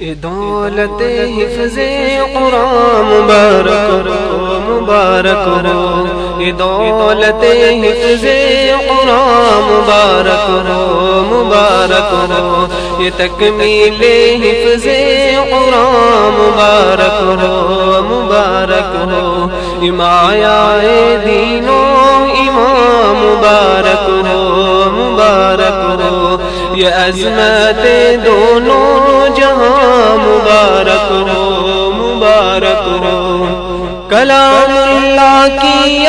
دولت حفظ قرآن مبارک رو مبارک رو دولت حفظ قرآن مبارک رو مبارک رو یہ تکمیل حفظ قرآن مبارک رو مبارک رو امایا دینوں امام مبارک رو مبارک رو یہ عظمت دونوں جہاں مبارک ہو مبارک ہو۔ کلام اللہ کی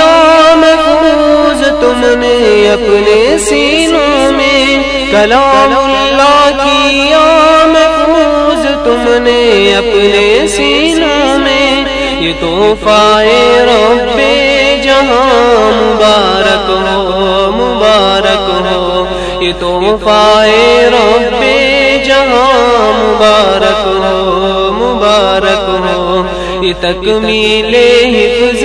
محفوظ تم نے اپنے سینوں میں۔ کلام اللہ کی محفوظ تم نے اپنے سینوں میں۔ یہ تو فائے رب جہاں مبارک ہو یہ تو فائے رب جہاں مبارک ہو مبارک ہو۔ یہ تکمیل حفظ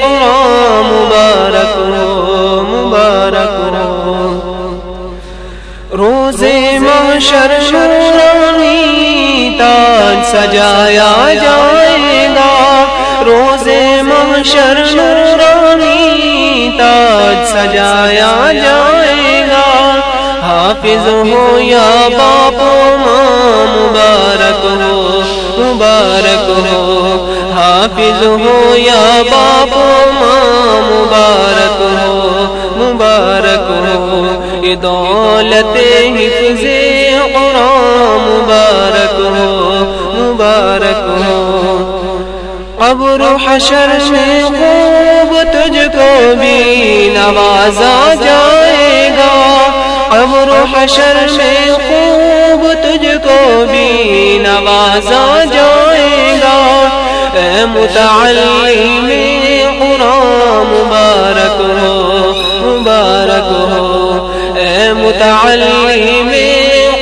قرآن مبارک ہو مبارک ہو۔ روزے محشر شرانی تاج سجایا جائے گا۔ روزے محشر شرانی تاج سجایا جائے گا حافظ ہو یا باپ ماں، مبارک ہو مبارک ہو۔ حافظ ہو یا باپ ماں، مبارک ہو مبارک ہو۔ یہ دولت حفظ قرآن، مبارک ہو مبارک ہو۔ قبر حشر میں خوب تجھ کو بھی نوازا جائے۔ حشر میں خوب تجھ کو بھی نوازا جائے گا اے متعلم قرآن، مبارک ہو مبارک ہو۔ اے متعلم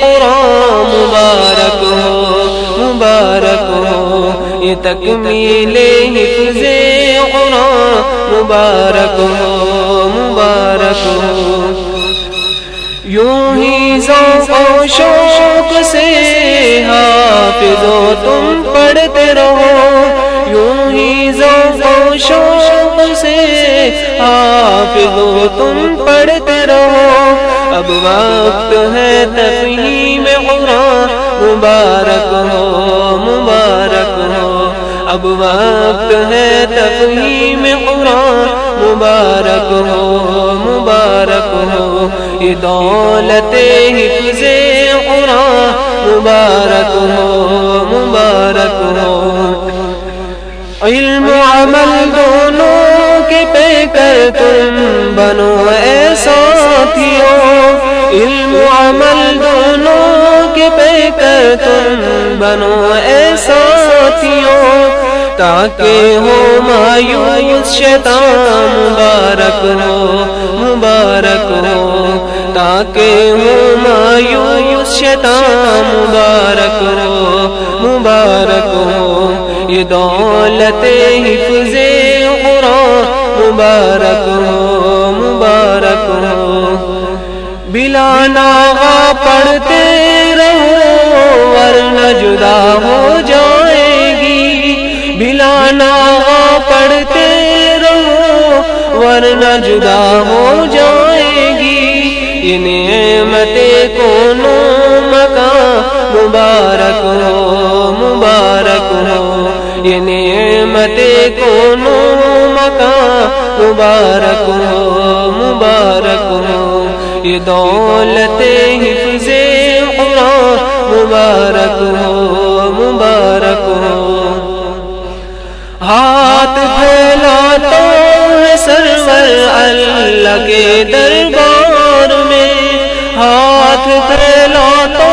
قرآن، مبارک ہو مبارک ہو۔ یہ تکمیل حفظ قرآن، مبارک ہو مبارک ہو۔ یوں ہی ذوق و شوق سے حافظ و تم پڑھتے رہو۔ یوں ہی ذوق و شوق سے حافظ و تم پڑھتے رہو۔ اب وقت ہے تفہیم قرآن مبارک ہو مبارک ہو۔ اب وقت ہے تفہیم قرآن۔ مبارک ہو مبارک ہو، یہ دولت حفظ قرآن۔ مبارک ہو مبارک ہو۔ علم عمل دونوں کے پہ کر تم بنو اے ساتھیوں۔ علم عمل دونوں کے پہ کر تم بنو تاکہ ہو، مایوس شیطان، مبارک ہو مبارک ہو تاکہ ہو، مایوس شیطان، مبارک ہو مبارک ہو یہ دولت حفظ قرآن، مبارک ہو مبارک ہو بلا ناغا پڑھتے رہو، ورنہ جدا ہو بلا پڑھتے رہو، ورنہ جدا ہو جائے گی۔ یہ نعمت کونوں مکان مبارک ہو مبارک ہو۔ یہ نعمت کونوں مکان مبارک ہو مبارک ہو۔ یہ دولت حفظ قرآن، مبارک ہو۔ اللہ کے دربار میں ہاتھ پھیلاتا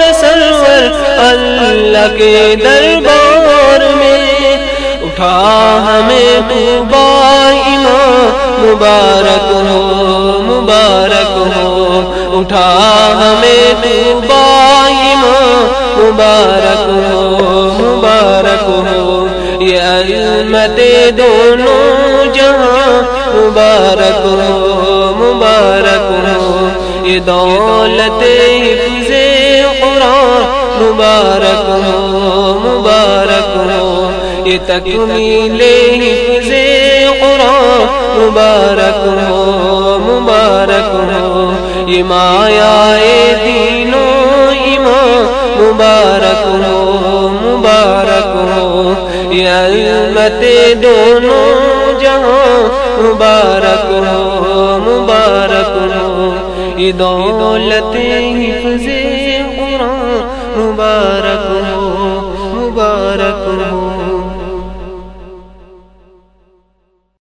ہے سرور اللہ کے دربار میں اٹھا ہمیں ڈوبا ایمان مبارک ہو مبارک ہو۔ اٹھا ہمیں ڈوبا ایمان مبارک ہو مبارک ہو۔ یہ علمت دونوں مبارک ہو مبارک ہو۔ یہ دولت حفظ قرآن مبارک ہو مبارک ہو۔ یہ تکمیل حفظ قرآن مبارک ہو مبارک ہو۔ یہ مایا دینوں ایمان مبارک ہو مبارک ہو۔ یہ علمت دونوں مبارک ہو مبارک ہو۔ یہ دولت حفظ قرآن مبارک ہو مبارک ہو۔